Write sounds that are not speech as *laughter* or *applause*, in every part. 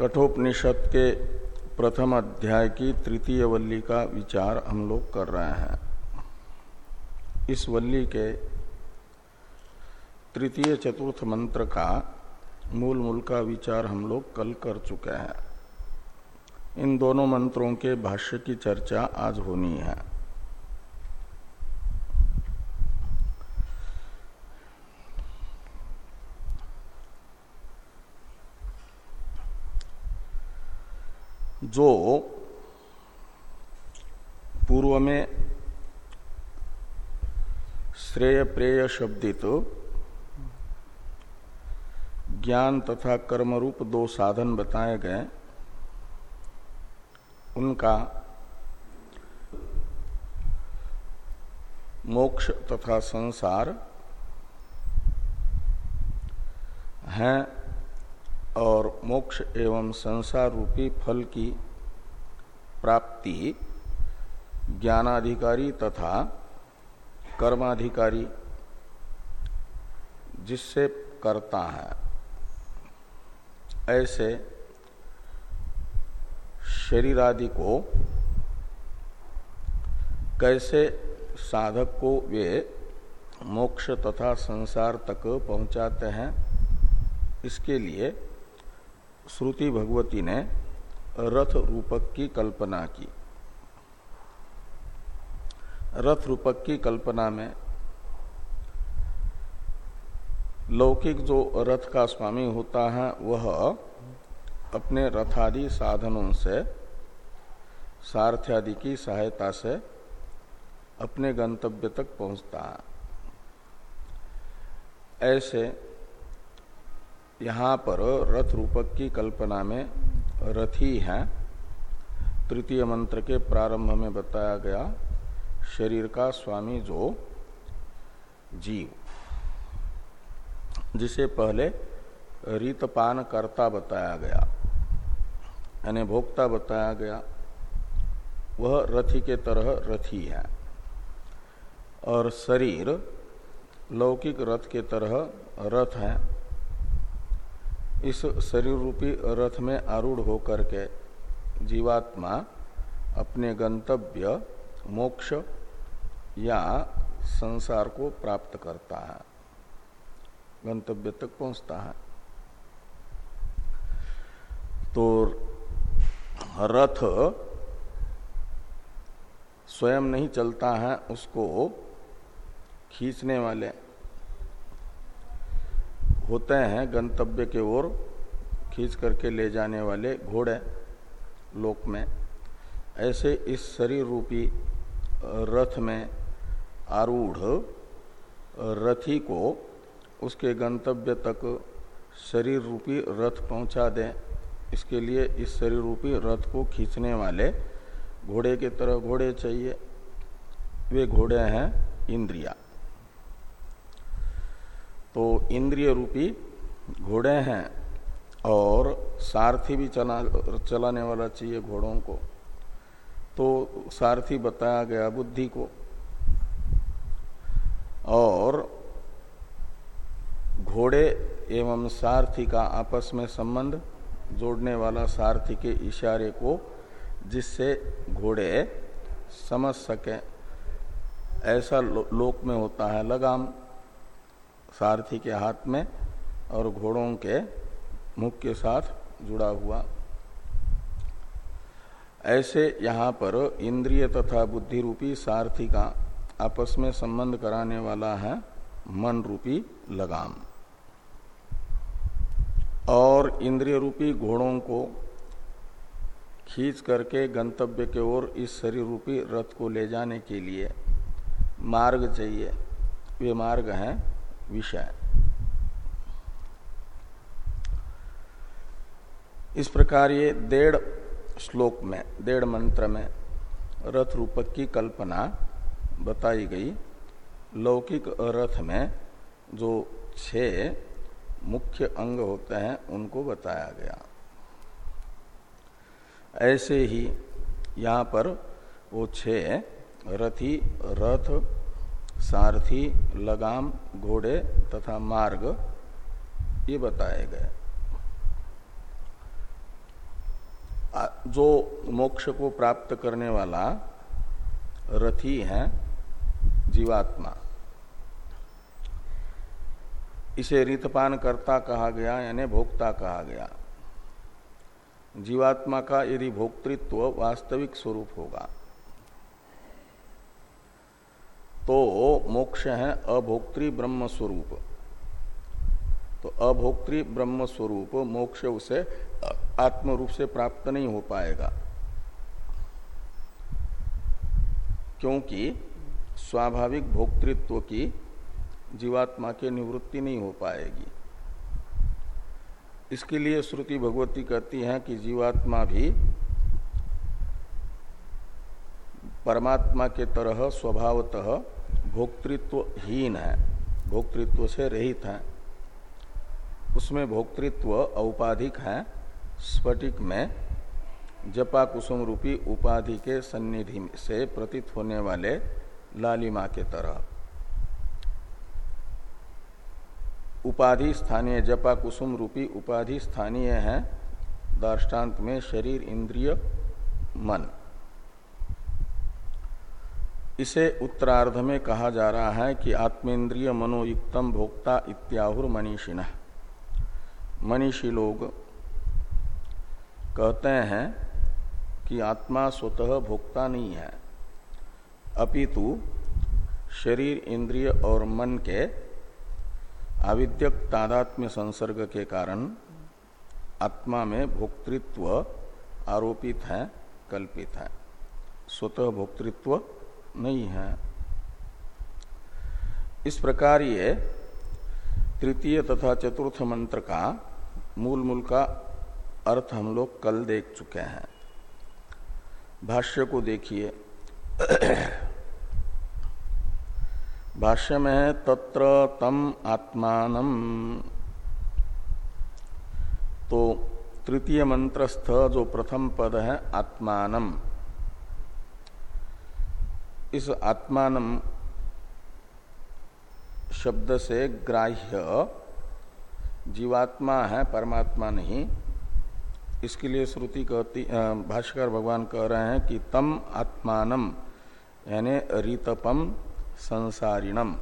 कठोपनिषद के प्रथम अध्याय की तृतीय वल्ली का विचार हम लोग कर रहे हैं। इस वल्ली के तृतीय चतुर्थ मंत्र का मूल मूल का विचार हम लोग कल कर चुके हैं। इन दोनों मंत्रों के भाष्य की चर्चा आज होनी है। जो पूर्व में श्रेय प्रेय शब्दित ज्ञान तथा कर्म रूप दो साधन बताए गए, उनका मोक्ष तथा संसार हैं। और मोक्ष एवं संसार रूपी फल की प्राप्ति ज्ञानाधिकारी तथा कर्माधिकारी जिससे करता है। ऐसे शरीर आदि को कैसे साधक को वे मोक्ष तथा संसार तक पहुंचाते हैं, इसके लिए श्रुति भगवती ने रथ रूपक की कल्पना की। रथ रूपक की कल्पना में लौकिक जो रथ का स्वामी होता है, वह अपने रथादि साधनों से, सारथ्यादि की सहायता से अपने गंतव्य तक पहुँचता है। ऐसे यहाँ पर रथ रूपक की कल्पना में रथी है। तृतीय मंत्र के प्रारंभ में बताया गया, शरीर का स्वामी जो जीव, जिसे पहले रीतपान करता बताया गया, यानी भोक्ता बताया गया, वह रथी के तरह रथी है। और शरीर लौकिक रथ के तरह रथ है। इस शरीर रूपी रथ में आरूढ़ होकर के जीवात्मा अपने गंतव्य, मोक्ष या संसार को प्राप्त करता है। गंतव्य तक पहुँचता है। तो रथ स्वयं नहीं चलता है, उसको खींचने वाले होते हैं, गंतव्य के ओर खींच करके ले जाने वाले घोड़े लोक में। ऐसे इस शरीर रूपी रथ में आरूढ़ रथी को उसके गंतव्य तक शरीर रूपी रथ पहुँचा दें। इसके लिए इस शरीर रूपी रथ को खींचने वाले घोड़े के तरह घोड़े चाहिए। वे घोड़े हैं इंद्रिया। तो इंद्रिय रूपी घोड़े हैं और सारथी भी चला चलाने वाला चाहिए घोड़ों को। तो सारथी बताया गया बुद्धि को। और घोड़े एवं सारथी का आपस में संबंध जोड़ने वाला सारथी के इशारे को जिससे घोड़े समझ सके ऐसा लो, लोक में होता है लगाम। सारथी के हाथ में और घोड़ों के मुख के साथ जुड़ा हुआ। ऐसे यहाँ पर इंद्रिय तथा बुद्धि रूपी सारथी का आपस में संबंध कराने वाला है मन रूपी लगाम। और इंद्रिय रूपी घोड़ों को खींच करके गंतव्य के ओर इस शरीर रूपी रथ को ले जाने के लिए मार्ग चाहिए। वे मार्ग हैं विषय इस प्रकार ये डेढ़ श्लोक में, डेढ़ मंत्र में रथ रूपक की कल्पना बताई गई। लौकिक रथ में जो छह मुख्य अंग होते हैं, उनको बताया गया। ऐसे ही यहाँ पर वो छह रथी, रथ सारथी, लगाम, घोड़े तथा मार्ग, ये बताए गए। जो मोक्ष को प्राप्त करने वाला रथी है, जीवात्मा। इसे रितपान करता कहा गया, यानी भोक्ता कहा गया। जीवात्मा का यदि भोक्तृत्व वास्तविक स्वरूप होगा तो मोक्ष है अभोक्तृ ब्रह्म स्वरूप तो अभोक्तृ ब्रह्म स्वरूप मोक्ष उसे आत्म रूप से प्राप्त नहीं हो पाएगा। क्योंकि स्वाभाविक भोक्तृत्व की जीवात्मा की निवृत्ति नहीं हो पाएगी। इसके लिए श्रुति भगवती कहती है कि जीवात्मा भी परमात्मा के तरह स्वभावतः भोक्तृत्वहीन है, भोक्तृत्व से रहित है। उसमें भोक्तृत्व औपाधिक है, स्फटिक में जपा कुसुम रूपी उपाधि के सन्निधि से प्रतीत होने वाले लालिमा के तरह। उपाधि स्थानीय जपा कुसुम रूपी उपाधि स्थानीय है दार्टान्त में शरीर, इंद्रिय, मन। इसे उत्तरार्ध में कहा जा रहा है कि आत्मेन्द्रिय मनोयुक्तम भोक्ता इत्याहुर मनीषिण। मनीषी लोग कहते हैं कि आत्मा स्वतः भोक्ता नहीं है। अपितु शरीर, इंद्रिय और मन के आविद्यक तादात्म्य संसर्ग के कारण आत्मा में भोक्तृत्व आरोपित है, कल्पित है। स्वतः भोक्तृत्व नहीं है। इस प्रकार ये तृतीय तथा चतुर्थ मंत्र का मूल मूल का अर्थ हम लोग कल देख चुके हैं। भाष्य को देखिए। भाष्य में तत्र तम आत्मान तो तृतीय मंत्रस्थ जो प्रथम पद है, आत्मानम। इस आत्मानम शब्द से ग्राह्य। जीवात्मा है, परमात्मा नहीं। इसके लिए श्रुति कहती भाष्कर भगवान कह रहे हैं कि तम आत्मानम यानी रितपम संसारिणम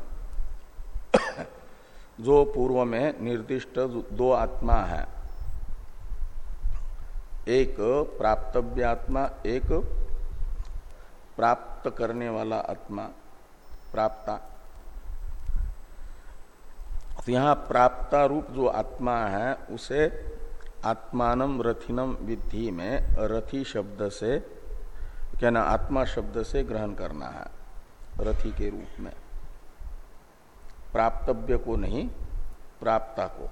*coughs* जो पूर्व में निर्दिष्ट दो आत्मा है। एक प्राप्तव्यात्मा, एक प्राप्त करने वाला आत्मा, प्राप्ता। तो यहाँ प्राप्ता रूप जो आत्मा है, उसे आत्मानम रथिनम विधि में रथी शब्द से, क्या ना, आत्मा शब्द से ग्रहण करना है, रथी के रूप में। प्राप्तव्य को नहीं, प्राप्ता को।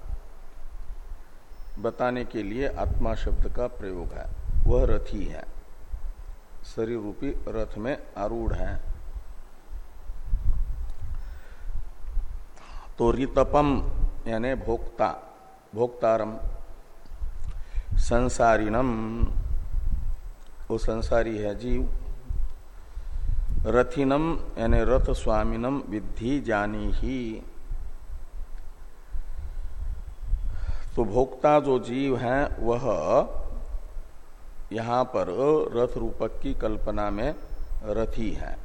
बताने के लिए आत्मा शब्द का प्रयोग है, वह रथी है। शरीर रूपी रथ में आरूढ़ है। तो रितपम यानी भोक्ता, भोक्तारम संसारिणम वो संसारी है जीव। रथिनम, यानी रथ स्वामिनम विद्धि जानी ही तो भोक्ता जो जीव है, वह यहाँ पर रथ रूपक की कल्पना में रथी है।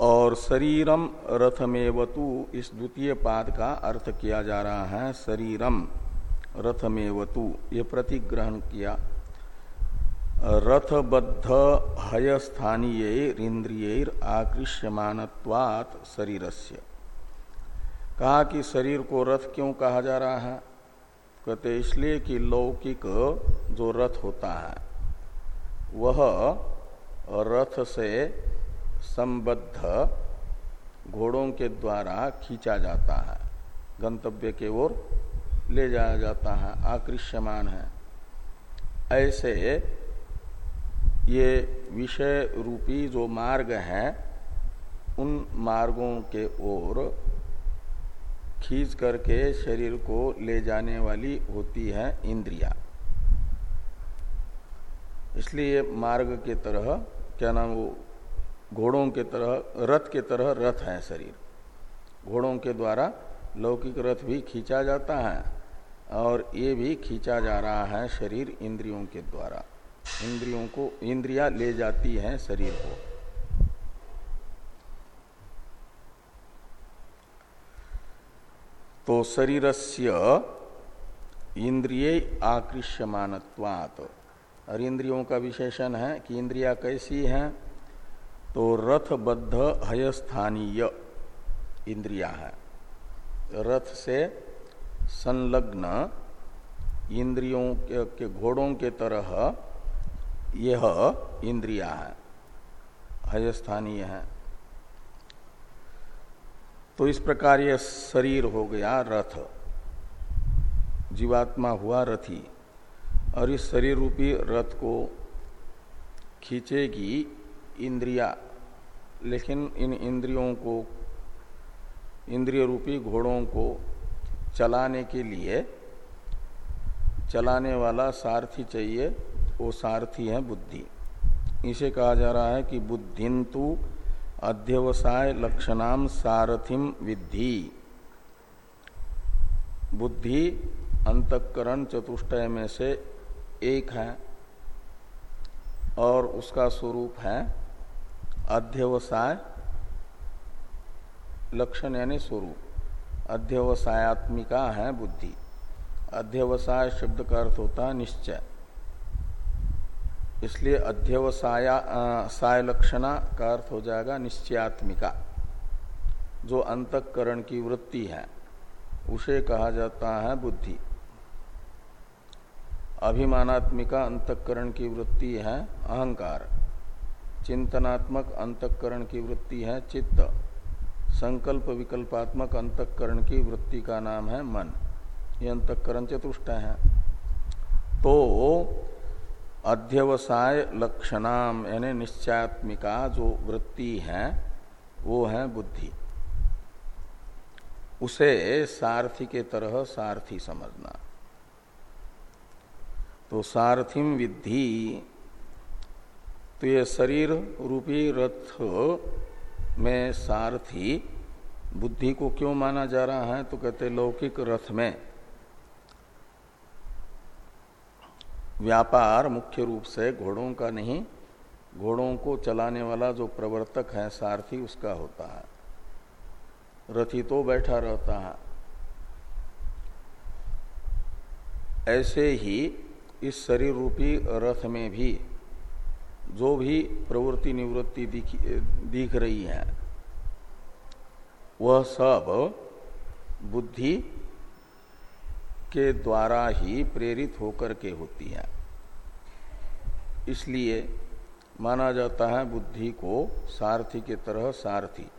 और शरीरम रथमेवतु इस द्वितीय पाद का अर्थ किया जा रहा है शरीरम रथमेवतु ये प्रतिग्रहण किया। रथबद्ध हय स्थानीय इंद्रिय आकृष्यमानत्वात् शरीरस्य। कहा कि शरीर को रथ क्यों कहा जा रहा है? कहते इसलिए कि लौकिक जो रथ होता है, वह रथ से संबद्ध घोड़ों के द्वारा खींचा जाता है, गंतव्य के ओर ले जाया जाता है, आकृष्यमान है। ऐसे ये विषय रूपी जो मार्ग हैं, उन मार्गों के ओर खींच करके शरीर को ले जाने वाली होती है इंद्रिया। इसलिए मार्ग के तरह, क्या नाम वो, घोड़ों के तरह, रथ के तरह रथ है शरीर। घोड़ों के द्वारा लौकिक रथ भी खींचा जाता है और ये भी खींचा जा रहा है शरीर इंद्रियों के द्वारा। इंद्रियों को, इंद्रिया ले जाती है शरीर को। तो शरीरस्य इंद्रिय आकृष्यमानत्वात्। और इंद्रियों का विशेषण है कि इंद्रिया कैसी हैं तो रथबद्ध हयस्थानीय इंद्रिया है। रथ से संलग्न इंद्रियों के घोड़ों के तरह यह इंद्रिया है, हयस्थानीय है। तो इस प्रकार यह शरीर हो गया रथ। जीवात्मा हुआ रथी। और इस शरीर रूपी रथ को खींचेगी इंद्रिया। लेकिन इन इंद्रियों को, इंद्रिय रूपी घोड़ों को चलाने के लिए, चलाने वाला सारथी चाहिए, वो सारथी है बुद्धि। इसे कहा जा रहा है कि बुद्धिंतु अध्यवसाय लक्षणाम सारथिम विद्धि। बुद्धि, अंतकरण चतुष्टय में से एक है और उसका स्वरूप है अध्यवसाय लक्षण यानी स्वरूप। अध्यवसायत्मिका है बुद्धि। अध्यवसाय शब्द का अर्थ होता है निश्चय। इसलिए अध्यवसाय साय लक्षणा का अर्थ हो जाएगा निश्चयात्मिका। जो अंतकरण की वृत्ति है, उसे कहा जाता है बुद्धि। अभिमानात्मिका अंतकरण की वृत्ति है अहंकार। चिंतनात्मक अंतकरण की वृत्ति है चित्त। संकल्प विकल्पात्मक अंतकरण की वृत्ति का नाम है मन। ये अंतकरण चतुष्ट है। तो अध्यवसाय लक्षणाम, यानी निश्चयात्मिका जो वृत्ति है, वो है बुद्धि। उसे सारथी के तरह सारथी समझना। तो सारथिम विद्धि तो ये शरीर रूपी रथ में सारथी बुद्धि को क्यों माना जा रहा है? तो कहते लौकिक रथ में। व्यापार मुख्य रूप से घोड़ों का नहीं घोड़ों को चलाने वाला जो प्रवर्तक है सारथी उसका होता है। रथी तो बैठा रहता है। ऐसे ही इस शरीर रूपी रथ में भी जो भी प्रवृत्ति निवृत्ति दिख, दिख रही है वह सब बुद्धि के द्वारा ही प्रेरित होकर के होती है। इसलिए माना जाता है बुद्धि को सारथी के तरह सारथी।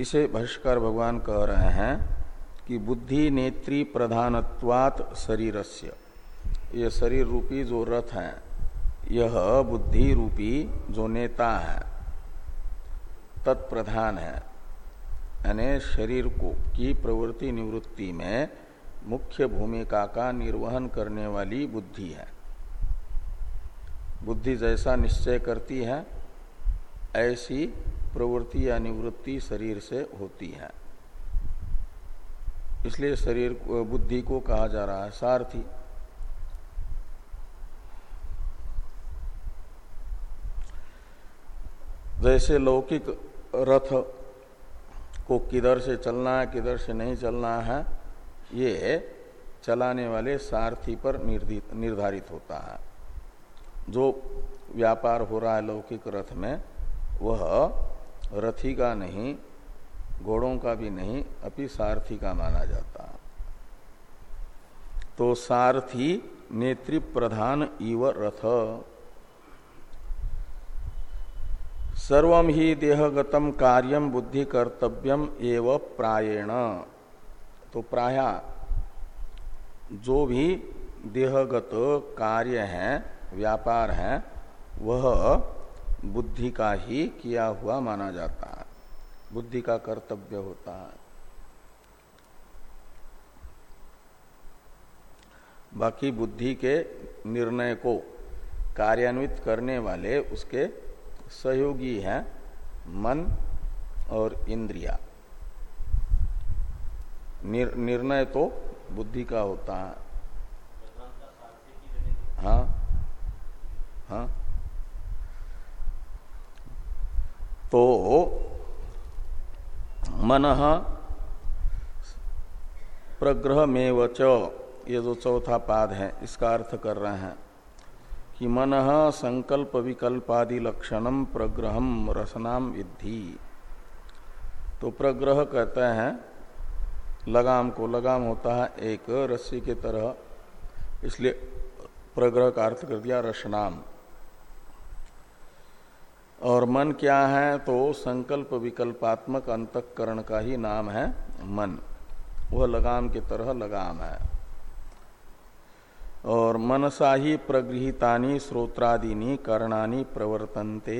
इसे भाष्कर भगवान कह रहे हैं कि बुद्धि नेत्री प्रधानत्वात शरीरस्य। यह शरीर रूपी जो रथ है, यह बुद्धि रूपी जो नेता है, तत्प्रधान है। यानी शरीर को की प्रवृत्ति निवृत्ति में मुख्य भूमिका का निर्वहन करने वाली बुद्धि है। बुद्धि जैसा निश्चय करती है, ऐसी प्रवृत्ति या निवृत्ति शरीर से होती है। इसलिए शरीर बुद्धि को कहा जा रहा है, सारथी। जैसे लौकिक रथ को किधर से चलना है, किधर से नहीं चलना है ये चलाने वाले सारथी पर निर्धारित होता है। जो व्यापार हो रहा है लौकिक रथ में, वह रथी का नहीं, घोड़ों का भी नहीं अभी सारथी का माना जाता है। तो सारथी नेत्री प्रधान इव रथ। सर्व ही देहगतम कार्यम बुद्धि कर्तव्यम एव प्रायण। तो प्राय जो भी देहगत कार्य है, व्यापार है, वह बुद्धि का ही किया हुआ माना जाता है। बुद्धि का कर्तव्य होता है। बाकी बुद्धि के निर्णय को कार्यान्वित करने वाले उसके सहयोगी हैं मन और इंद्रिया। निर, निर्णय तो बुद्धि का होता है। हाँ? हाँ? तो मन प्रग्रह में वच ये जो चौथा पाद है इसका अर्थ कर रहे हैं कि मन संकल्प विकल्पादि लक्षणम प्रग्रहम रसनाम विद्धि। तो प्रग्रह कहते हैं लगाम को लगाम होता है एक रस्सी के तरह। इसलिए प्रग्रह का अर्थ कर दिया रसनाम। और मन क्या है तो संकल्प विकल्पात्मक अंतकरण का ही नाम है मन। वह लगाम के तरह लगाम है। और मनसा ही प्रगृहितानी श्रोत्रादीनी करणानी प्रवर्तन्ते।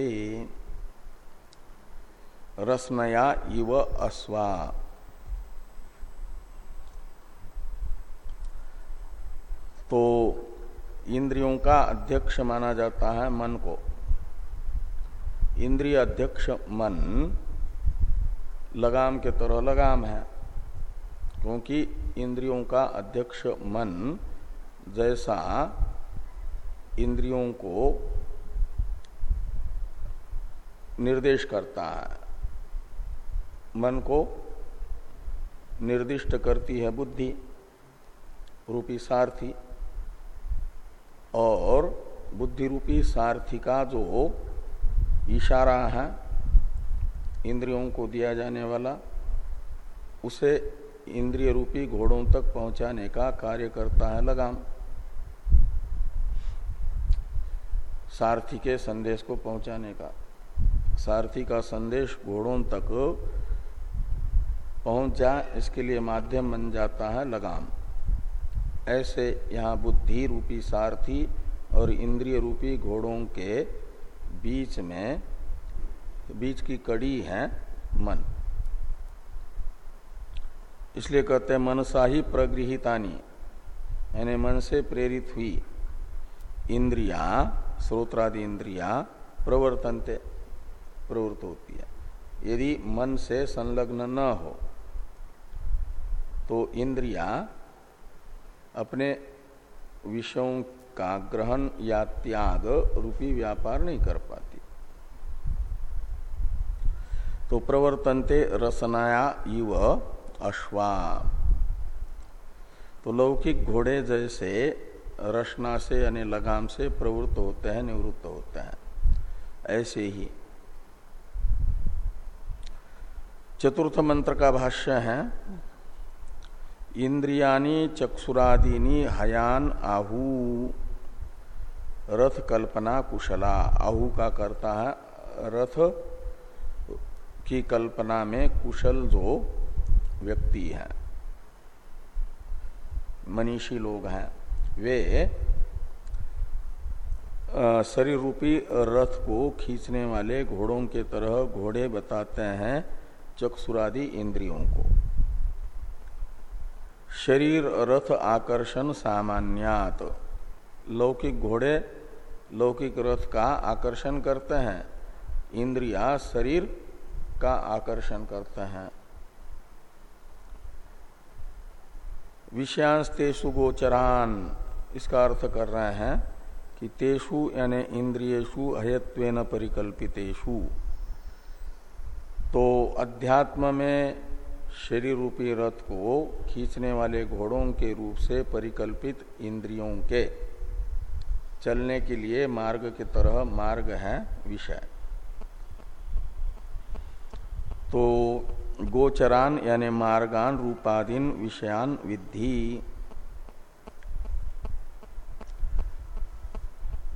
रसनया इव अस्वा तो इंद्रियों का अध्यक्ष माना जाता है मन को। इंद्रिय अध्यक्ष मन लगाम के तरह लगाम है, क्योंकि इंद्रियों का अध्यक्ष मन जैसा इंद्रियों को निर्देश करता है। मन को निर्दिष्ट करती है बुद्धि, रूपी सारथी। और बुद्धि रूपी सारथी का जो इशारा है, इंद्रियों को दिया जाने वाला, उसे इंद्रिय रूपी घोड़ों तक पहुँचाने का कार्य करता है लगाम। सारथी के संदेश को पहुँचाने का। सारथी का संदेश घोड़ों तक पहुँच जाए, इसके लिए माध्यम बन जाता है लगाम। ऐसे यहाँ बुद्धि रूपी सारथी और इंद्रिय रूपी घोड़ों के बीच में, बीच की कड़ी है मन। इसलिए कहते हैं, मनसा ही प्रगृहितानी, यानी मन से प्रेरित हुई। इंद्रिया, स्रोत्रादि इंद्रिया प्रवर्तनते, प्रवृत्त होती है। यदि मन से संलग्न न हो तो इंद्रिया अपने विषयों का ग्रहण या त्याग रूपी व्यापार नहीं कर पाती। तो प्रवर्तनते रसनाया इव अश्वा तो लौकिक घोड़े जैसे रचना से यानी लगाम से प्रवृत्त होते हैं, निवृत्त होते हैं। ऐसे ही चतुर्थ मंत्र का भाष्य है इंद्रियानी चक्षुरादीनी, हयान, आहू, रथ कल्पना, कुशला। आहू का करता है, रथ की कल्पना में कुशल जो व्यक्ति हैं। मनीषी लोग हैं। वे शरीर रूपी रथ को खींचने वाले घोड़ों के तरह घोड़े बताते हैं, चक्षुरादि इंद्रियों को। शरीर रथ आकर्षण सामान्यात। लौकिक घोड़े, लौकिक रथ का आकर्षण करते हैं। इंद्रिया शरीर का आकर्षण करते हैं। विषयांश तेषु गोचरान, इसका अर्थ कर रहे हैं कि तेषु यानी इंद्रियु हयत्वेन परिकल्पितेषु। तो अध्यात्म में शरीर रूपी रथ को खींचने वाले घोड़ों के रूप से परिकल्पित इंद्रियों के चलने के लिए मार्ग की तरह मार्ग है विषय। तो गोचरान यानी मार्गान रूपाधीन विषयान विद्धि।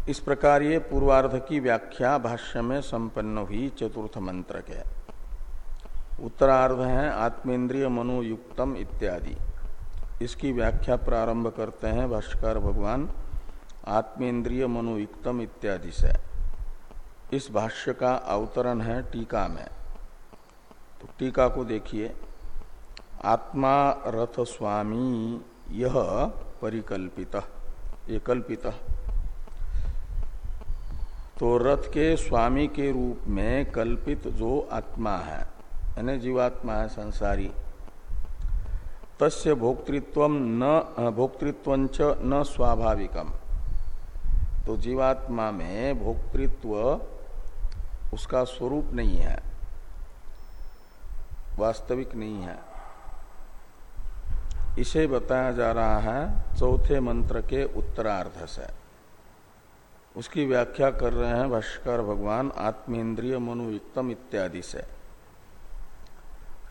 इस प्रकार ये पूर्वार्ध की व्याख्या भाष्य में संपन्न हुई चतुर्थ मंत्र के। उत्तरार्ध है आत्मेन्द्रिय मनोयुक्तम इत्यादि। इसकी व्याख्या प्रारंभ करते हैं भाष्कर भगवान आत्मेन्द्रिय मनोयुक्तम इत्यादि से। इस भाष्य का अवतरण है टीका में। तो टीका को देखिए। आत्मा रथ स्वामी यह परिकल्पित ये कल्पित तो रथ के स्वामी के रूप में कल्पित जो आत्मा है यानी जीवात्मा है संसारी। तस्य भोक्तृत्व न भोक्तृत्व न स्वाभाविकम। तो जीवात्मा में भोक्तृत्व उसका स्वरूप नहीं है। वास्तविक नहीं है। इसे बताया जा रहा है चौथे मंत्र के उत्तरार्ध से। उसकी व्याख्या कर रहे हैं भाष्कर भगवान, आत्मेन्द्रिय मनोयुक्तम इत्यादि से।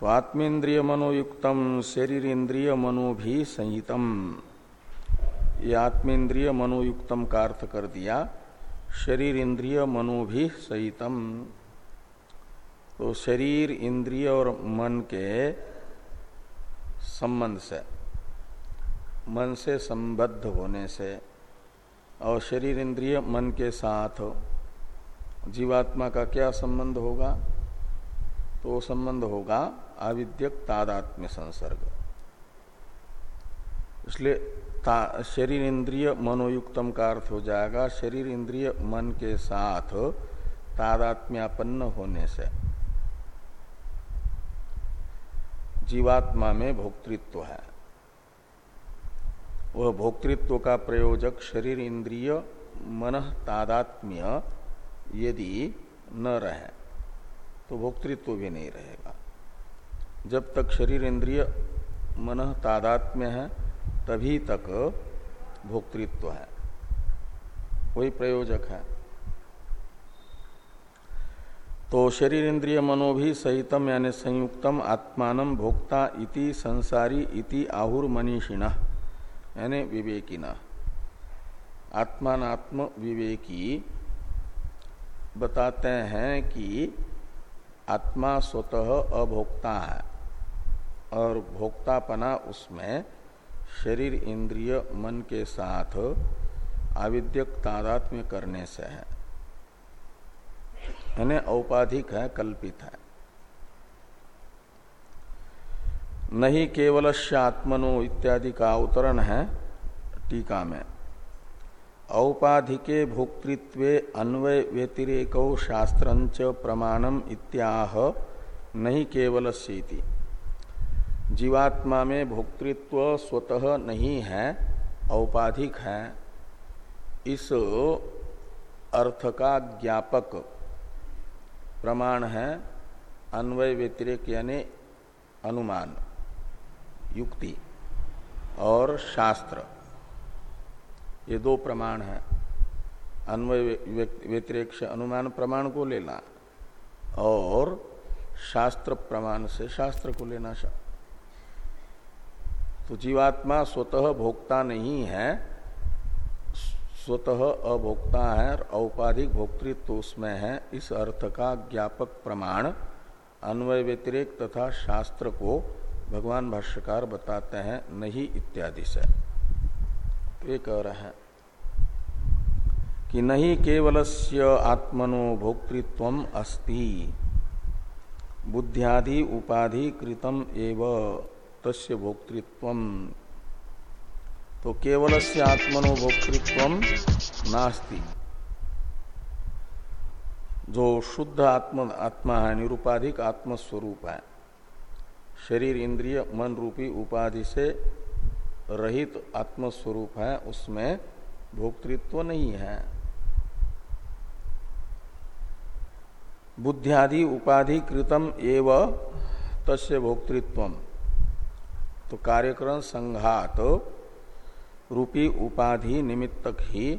तो आत्मेन्द्रिय मनोयुक्तम शरीर इंद्रिय मनो भी संहितम ये आत्मेन्द्रिय मनोयुक्तम का अर्थ कर दिया शरीर इंद्रिय मनो भी सहितम तो शरीर, इंद्रिय और मन के संबंध से, मन से संबद्ध होने से, और शरीर, इंद्रिय, मन के साथ जीवात्मा का क्या संबंध होगा? तो संबंध होगा आविद्यक तादात्म्य संसर्ग इसलिए शरीर इंद्रिय मनोयुक्तम का अर्थ हो जाएगा शरीर इंद्रिय मन के साथ तादात्म्यापन्न होने से। जीवात्मा में भोक्तृत्व है। वह भोक्तृत्व का प्रयोजक शरीर इंद्रिय मन तादात्म्य यदि न रहे तो भोक्तृत्व भी नहीं रहेगा। जब तक शरीर इंद्रिय मन तादात्म्य है, तभी तक भोक्तृत्व है। वही प्रयोजक है। तो शरीर इंद्रिय मनो भी सहितम यानी संयुक्तम आत्मान भोक्ता इति संसारी इति आहुर मनीषिण, यानी विवेकिना। आत्मात्म विवेकी बताते हैं कि आत्मा स्वतः अभोक्ता है। और भोक्तापना उसमें शरीर इंद्रिय मन के साथ आविद्यक तादात्म्य करने से है। यानी औपाधिक है, कल्पित है। नहीं केवल आत्मनो इत्यादि का अवतरण है टीका में। औपाधिके भोक्तृत्व अन्वय व्यतिरेक शास्त्र प्रमाणम इत्याह नहीं केवल सीति जीवात्मा में भोक्तृत्व स्वतः नहीं है, औपाधिक है। इस अर्थ का ज्ञापक प्रमाण है अन्वय व्यतिरेक यानी अनुमान, युक्ति और शास्त्र। ये दो प्रमाण है। अन्वय व्यतिरेक से अनुमान प्रमाण को लेना और शास्त्र प्रमाण से शास्त्र को लेना तो जीवात्मा स्वतः भोक्ता नहीं है। स्वतः अभोक्ता है और औपाधिक भोक्तृत्व उसमें है। इस अर्थ का ज्ञापक प्रमाण अन्वय व्यतिरेक तथा शास्त्र को भगवान भाष्यकार बताते हैं, नहीं इत्यादि से। ये कह रहे हैं कि नहीं केवलस्य आत्मनो भोक्तृत्व अस्ति। बुद्धियादि उपाधि कृतम एवं। तस्य भोक्तृत्व। तो केवल से आत्मनो भोक्तृत्व नास्ति। जो शुद्ध आत्म, आत्मा है, निरुपाधिक आत्मस्वरूप है। शरीर, इंद्रिय, मन रूपी उपाधि से रहित आत्मस्वरूप है, उसमें भोक्तृत्व नहीं है। बुद्धियादि उपाधि कृतम एव तस्य भोक्तृत्व तो कार्यक्रम संघात रूपी उपाधि निमित्तक ही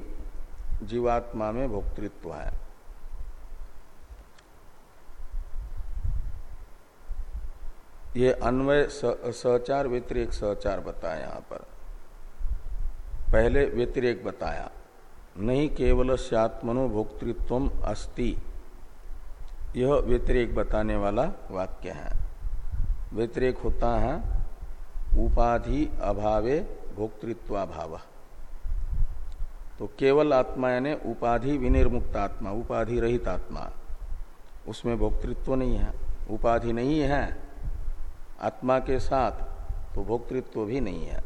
जीवात्मा में भोक्तृत्व है। ये अन्वय सहचार व्यतिरेक सहचार बताया यहाँ पर। पहले व्यतिरेक बताया, नहीं केवल सत्मनो भोक्तृत्व अस्ति, यह व्यतिरेक बताने वाला वाक्य है। व्यतिरेक होता है उपाधि अभावे भोक्तृत्वाभाव। तो केवल आत्मा यानी उपाधि विनिर्मुक्त आत्मा, उपाधि रहित आत्मा, उसमें भोक्तृत्व नहीं है, उपाधि नहीं है, आत्मा के साथ तो भोक्तृत्व भी नहीं है।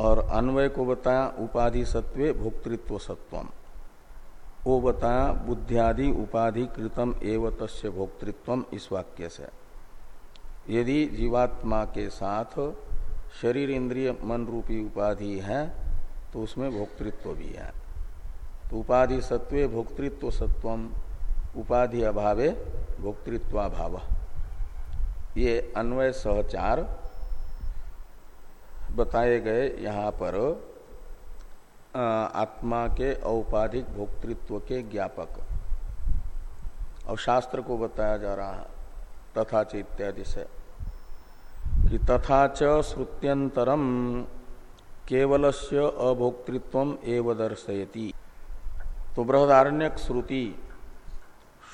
और अन्वय को बताया उपाधि सत्वे भोक्तृत्व सत्वम। वो बताया बुद्धियादि उपाधि कृतम एवं तस्य भोक्तृत्व इस वाक्य से। यदि जीवात्मा के साथ शरीर इंद्रिय मन रूपी उपाधि है तो उसमें भोक्तृत्व भी है। तो उपाधि सत्वे भोक्तृत्व सत्वम उपाधि अभावे भोक्तृत्वाभाव। ये अन्वय सहचार बताए गए यहाँ पर आत्मा के औपाधिक भोक्तृत्व के ज्ञापक। और शास्त्र को बताया जा रहा है। तथा च इत्यादि से। कि तथा च श्रुत्यंतरम केवलस्य अभोक्तृत्व एव दर्शयति। तो बृहदारण्यक श्रुति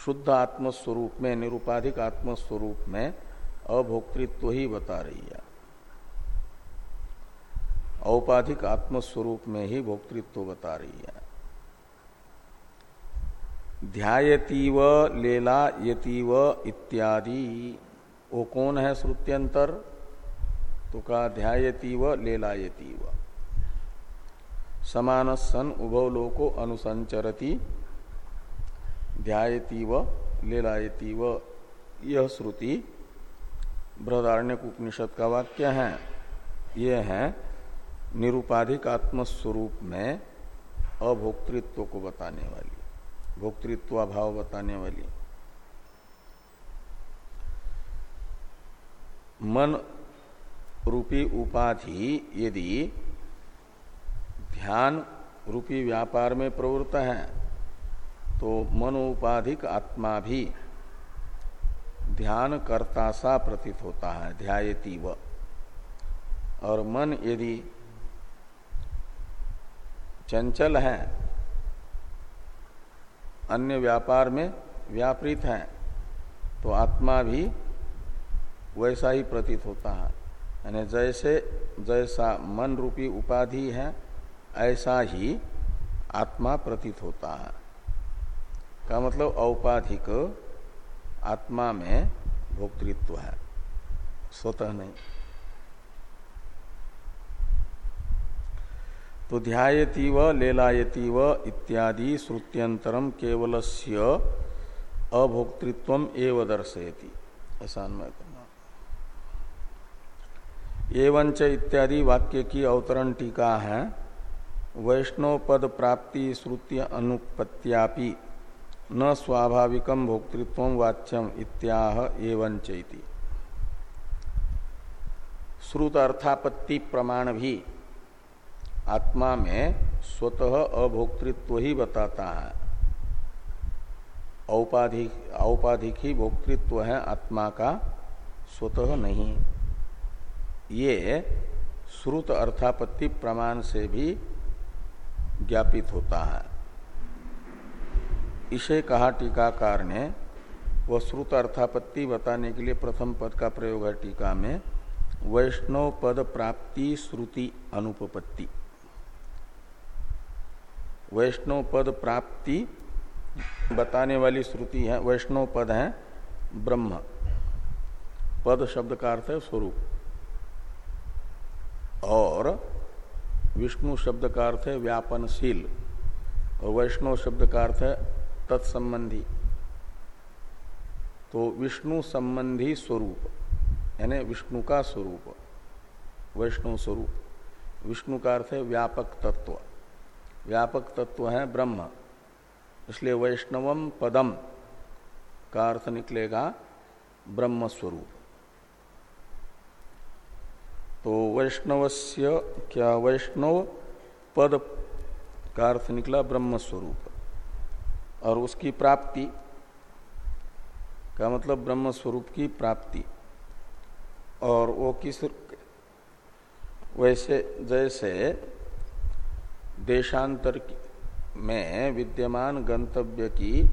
शुद्ध आत्मस्वरूप में, निरुपाधिक आत्मस्वरूप में अभोक्तृत्व ही बता रही है। औपाधिक आत्मस्वरूप में ही भोक्तृत्व बता रही है। ध्यायतीव लेला यतीव इत्यादि। वो कौन है श्रुत्यंतर? तो का ध्यायतीव, लेलायतीव। समान सन उभव लोको अनुसंचरती। ध्यायतीव, लेलायतीव, यह श्रुति बृहदारण्य उपनिषद का वाक्य है। यह है निरुपाधिक आत्मस्वरूप में अभोक्तृत्व को बताने वाली। भोक्तृत्व भाव बताने वाली। मन रूपी उपाधि यदि ध्यान रूपी व्यापार में प्रवृत्त है तो मनोपाधिक आत्मा भी ध्यान करता सा प्रतीत होता है, ध्यायती व। और मन यदि चंचल है अन्य व्यापार में व्यापृत हैं तो आत्मा भी वैसा ही प्रतीत होता है। यानी जैसे, जैसा मन रूपी उपाधि है, ऐसा ही आत्मा प्रतीत होता है। का मतलब औपाधिक आत्मा में भोक्तृत्व है, स्वतः नहीं। तो ध्यायती व लेलायती व इत्यादि श्रुत्यंतरम केवलस्य अभोक्तृत्व एव दर्शयति। ऐसा अन्वय करना। एवंच इत्यादि वाक्य की अवतरण टीका है वैष्णव पद प्राप्ति श्रुति अनुपत्यापि न स्वाभाविकम भोक्तृत्व वाच्यम इत्याह एवंच श्रुत अर्थापत्ति प्रमाण भी आत्मा में स्वतः अभोक्तृत्व ही बताता है। औपाधिक औपाधिक ही भोक्तृत्व है, आत्मा का स्वतः नहीं। ये श्रुत अर्थापत्ति प्रमाण से भी ज्ञापित होता है। इसे कहा टीकाकार ने, वह श्रुत अर्थापत्ति बताने के लिए प्रथम पद का प्रयोग है टीका में, वैष्णव पद प्राप्ति श्रुति अनुपपत्ति। वैष्णव पद प्राप्ति बताने वाली श्रुति है वैष्णव पद है ब्रह्म। पद शब्द का अर्थ है स्वरूप। और विष्णु शब्द का अर्थ है व्यापनशील, और वैष्णव शब्द का अर्थ है तत्संबंधी। तो विष्णु संबंधी स्वरूप, यानी विष्णु का स्वरूप, वैष्णव स्वरूप। विष्णु का अर्थ है व्यापक तत्व। व्यापक तत्व है ब्रह्म। इसलिए वैष्णवम पदम का अर्थ निकलेगा ब्रह्म स्वरूप तो वैष्णवस्य क्या वैष्णव पद का अर्थ निकला ब्रह्म स्वरूप और उसकी प्राप्ति, का मतलब ब्रह्म स्वरूप की प्राप्ति। और वो किस, वैसे जैसे देशांतर में विद्यमान गंतव्य की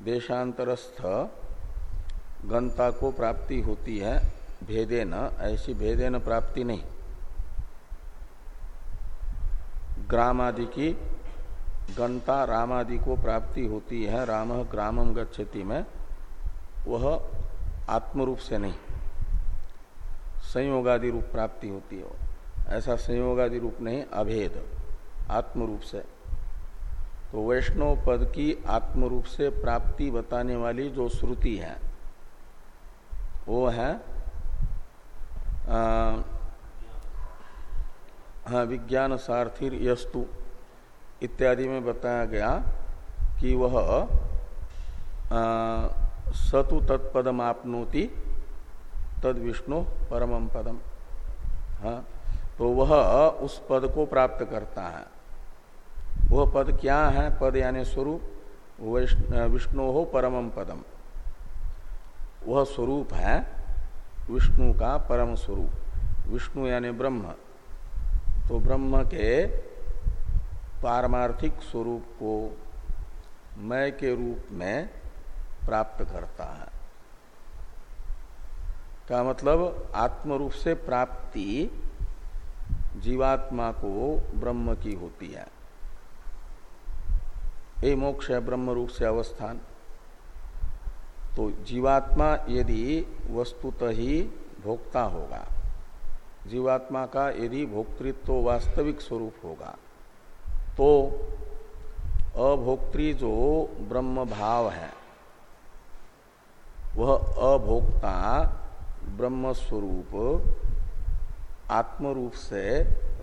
देशांतरस्थ गंता को प्राप्ति होती है, भेदे न, ऐसी भेदे न प्राप्ति नहीं। ग्राम आदि की गंता राम आदि को प्राप्ति होती है, राम ग्रामम गच्छति में, वह आत्मरूप से नहीं। संयोगादि रूप प्राप्ति होती है। ऐसा संयोगादि रूप नहीं, अभेद। आत्म रूप से। तो वैष्णव पद की आत्म रूप से प्राप्ति बताने वाली जो श्रुति है, वो है हाँ विज्ञान सारथिर यस्तु इत्यादि में बताया गया कि वह सतु तत्पदम आपनोति तद विष्णु परमम पदम। हाँ तो वह उस पद को प्राप्त करता है। वह पद क्या है? पद यानी स्वरूप। विष्णु हो परमम पदम। वह स्वरूप है विष्णु का परम स्वरूप। विष्णु यानी ब्रह्म। तो ब्रह्म के पारमार्थिक स्वरूप को मय के रूप में प्राप्त करता है। का मतलब आत्म रूप से प्राप्ति जीवात्मा को ब्रह्म की होती है। ये मोक्ष है ब्रह्म रूप से अवस्थान। तो जीवात्मा यदि वस्तुत ही भोक्ता होगा, जीवात्मा का यदि भोक्तृत्व तो वास्तविक स्वरूप होगा तो अभोक्त्री जो ब्रह्म भाव है, वह अभोक्ता ब्रह्म स्वरूप आत्म रूप से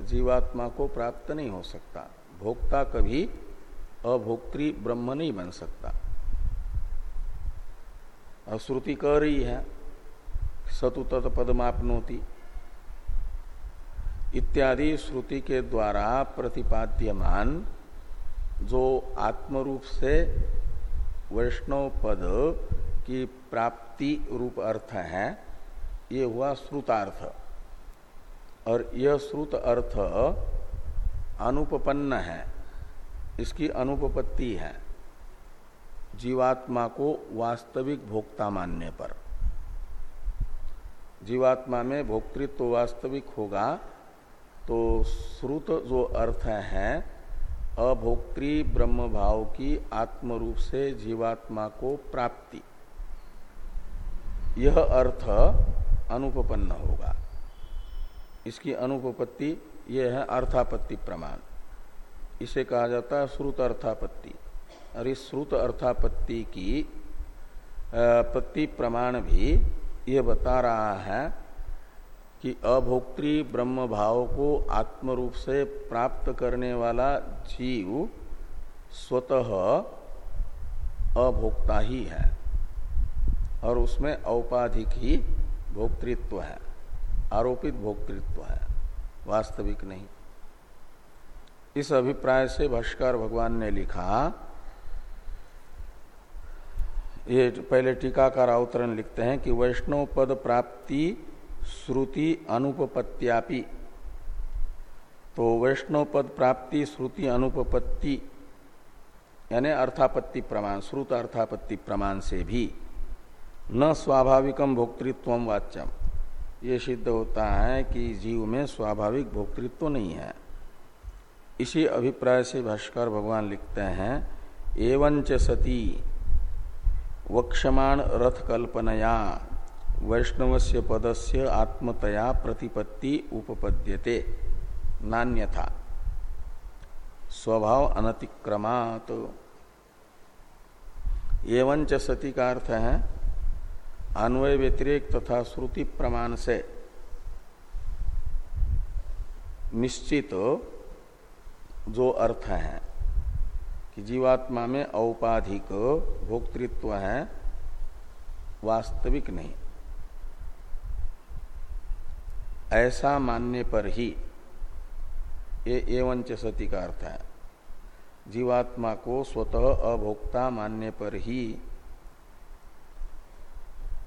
जीवात्मा को प्राप्त नहीं हो सकता। भोक्ता कभी अभोक्त्री ब्रह्म नहीं बन सकता। श्रुति कह रही है, सतु तत्पदमापनोती इत्यादि श्रुति के द्वारा प्रतिपाद्यमान जो आत्मरूप से वैष्णव पद की प्राप्ति रूप अर्थ है, ये हुआ श्रुतार्थ। और यह श्रुत अर्थ अनुपपन्न है। इसकी अनुपपत्ति है जीवात्मा को वास्तविक भोक्ता मानने पर। जीवात्मा में भोक्तृत्व तो वास्तविक होगा तो श्रुत जो अर्थ है अभोक्तृ ब्रह्म भाव की आत्म रूप से जीवात्मा को प्राप्ति। यह अर्थ अनुपपन्न होगा। इसकी अनुपपत्ति, यह है अर्थापत्ति प्रमाण। इसे कहा जाता है श्रुत अर्थापत्ति। और इस श्रुत अर्थापत्ति की पत्ति प्रमाण भी ये बता रहा है कि अभोक्त्री ब्रह्म भाव को आत्म रूप से प्राप्त करने वाला जीव स्वतः अभोक्ता ही है और उसमें औपाधिक ही भोक्तृत्व है, आरोपित भोक्तृत्व है, वास्तविक नहीं। इस अभिप्राय से भाष्कर भगवान ने लिखा, ये पहले टीकाकार अवतरण लिखते हैं कि वैष्णव पद प्राप्ति श्रुति अनुपपत्यापि तो वैष्णव पद प्राप्ति श्रुति अनुपपत्ति, यानी अर्थापत्ति प्रमाण, श्रुत अर्थापत्ति प्रमाण से भी, न स्वाभाविकम भोक्तृत्व वाच्यम। ये सिद्ध होता है कि जीव में स्वाभाविक भोक्तृत्व नहीं है। इसी अभिप्राय से भाष्कर भगवान लिखते हैं, एवं सती वक्षमाण रथ कल्पनया से पदस्य आत्मतया प्रतिपत्ति उपपद्यते। नान्यथा। स्वभाव अनतिक्रमात। एवं सती का अर्थ है, अन्वय व्यतिरेक तथा श्रुति प्रमाण से। निश्चित जो अर्थ है कि जीवात्मा में औपाधिक भोक्तृत्व है, वास्तविक नहीं। ऐसा मानने पर ही ये एवं सती का अर्थ है। जीवात्मा को स्वतः अभोक्ता मानने पर ही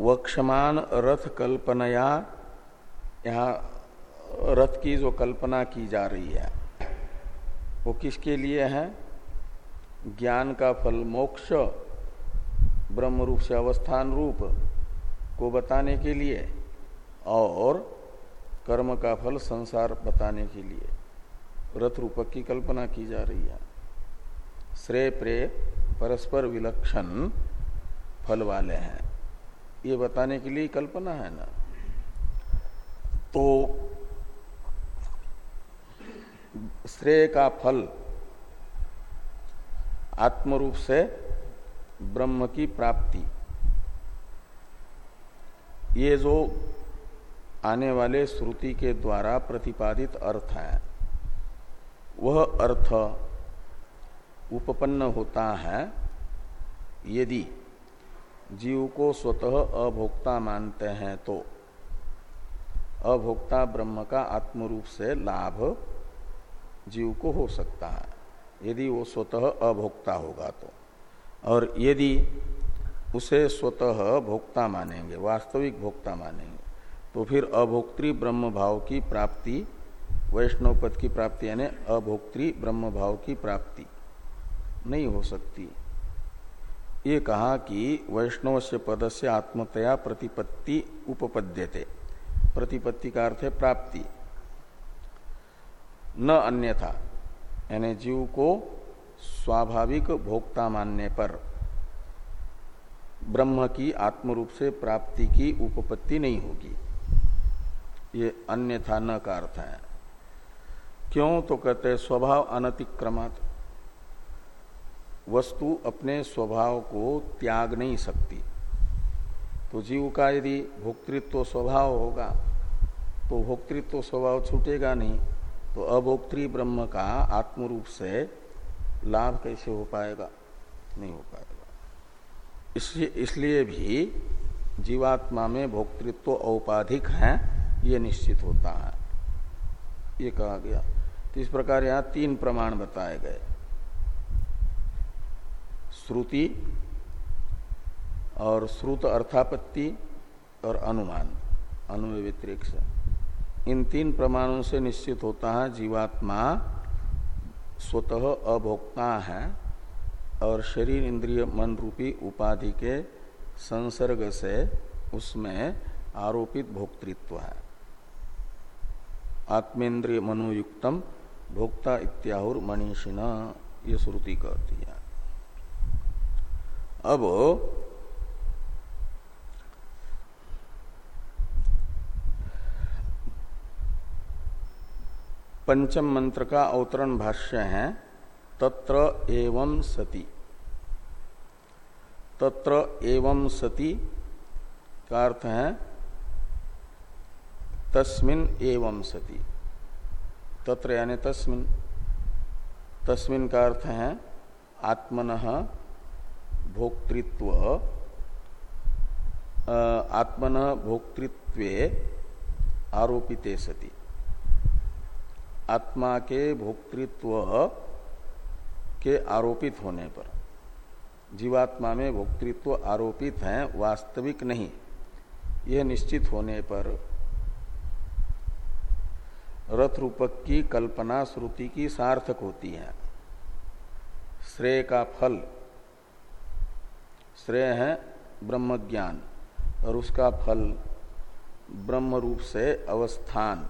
वक्षमान रथ कल्पनया यहाँ रथ की जो कल्पना की जा रही है वो किसके लिए है? ज्ञान का फल मोक्ष, ब्रह्म रूप से अवस्थान रूप को बताने के लिए और कर्म का फल संसार बताने के लिए। रथ रूपक की कल्पना की जा रही है। श्रेय प्रे परस्पर विलक्षण फल वाले हैं। ये बताने के लिए कल्पना है ना? तो श्रेय का फल आत्मरूप से ब्रह्म की प्राप्ति। ये जो आने वाले श्रुति के द्वारा प्रतिपादित अर्थ है, वह अर्थ उपपन्न होता है यदि जीव को स्वतः अभोक्ता मानते हैं तो। अभोक्ता ब्रह्म का आत्मरूप से लाभ जीव को हो सकता है। यदि वो स्वतः अभोक्ता होगा तो। और यदि उसे स्वतः भोक्ता मानेंगे, वास्तविक भोक्ता मानेंगे तो फिर अभोक्त्री ब्रह्म भाव की प्राप्ति वैष्णव पद की प्राप्ति यानी अभोक्त्री ब्रह्म भाव की प्राप्ति नहीं हो सकती। ये कहा कि वैष्णव से पद से आत्मतया प्रतिपत्ति उपपद्यते। प्रतिपत्ति का अर्थ है प्राप्ति। न अन्यथा। यानी जीव को स्वाभाविक भोक्ता मानने पर। ब्रह्म की आत्मरूप से प्राप्ति की उपपत्ति नहीं होगी। ये अन्यथा न का अर्थ है। क्यों? तो कहते स्वभाव अनतिक्रमत। वस्तु अपने स्वभाव को त्याग नहीं सकती। तो जीव का यदि भोक्तृत्व स्वभाव होगा तो भोक्तृत्व स्वभाव छूटेगा नहीं। तो अभोक्तृ ब्रह्म का आत्मरूप से लाभ कैसे हो पाएगा? नहीं हो पाएगा। इसलिए इसलिए भी जीवात्मा में भोक्तृत्व औपाधिक है, ये निश्चित होता है। ये कहा गया। तो इस प्रकार यहाँ तीन प्रमाण बताए गए। श्रुति और श्रुत अर्थापत्ति और अनुमान अनुय व्यतिरिक से। इन तीन प्रमाणों से निश्चित होता है, जीवात्मा स्वतः अभोक्ता है और शरीर इंद्रिय मन रूपी उपाधि के संसर्ग से उसमें आरोपित भोक्तृत्व है। आत्मेन्द्रिय मनोयुक्तम भोक्ता इत्याहुर मनीषिण, ये श्रुति कहती है। अब पंचम मंत्र का अवतरण भाष्य है, तत्र एवं सती। तत्र एवं सती का अर्थ है, तस्मिन एवं सती। तत्र यानी तस्मिन। तस्मिन का अर्थ है, आत्मन भोक्तृत्व। आत्मन भोक्तृत्व आरोपिते सती। आत्मा के भोक्तृत्व के आरोपित होने पर। जीवात्मा में भोक्तृत्व आरोपित हैं, वास्तविक नहीं। यह निश्चित होने पर रथ रूपक की कल्पना श्रुति की सार्थक होती है। श्रेय का फल, श्रेय है ब्रह्म ज्ञान और उसका फल ब्रह्म रूप से अवस्थान।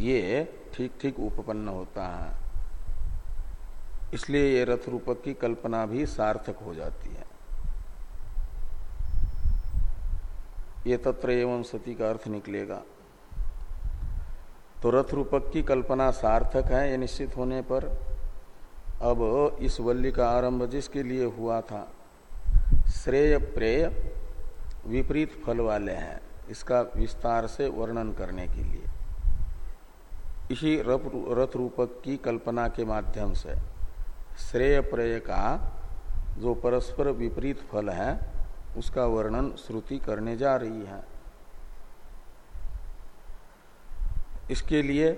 ये ठीक ठीक उपपन्न होता है। इसलिए ये रथ रूपक की कल्पना भी सार्थक हो जाती है। ये तत्र एवं सती का अर्थ निकलेगा। तो रथ रूपक की कल्पना सार्थक है, ये निश्चित होने पर अब इस वल्ली का आरंभ जिसके लिए हुआ था, श्रेय प्रेय विपरीत फल वाले हैं, इसका विस्तार से वर्णन करने के लिए। इसी रथ रूपक की कल्पना के माध्यम से। श्रेय प्रय का जो परस्पर विपरीत फल है, उसका वर्णन श्रुति करने जा रही है। इसके लिए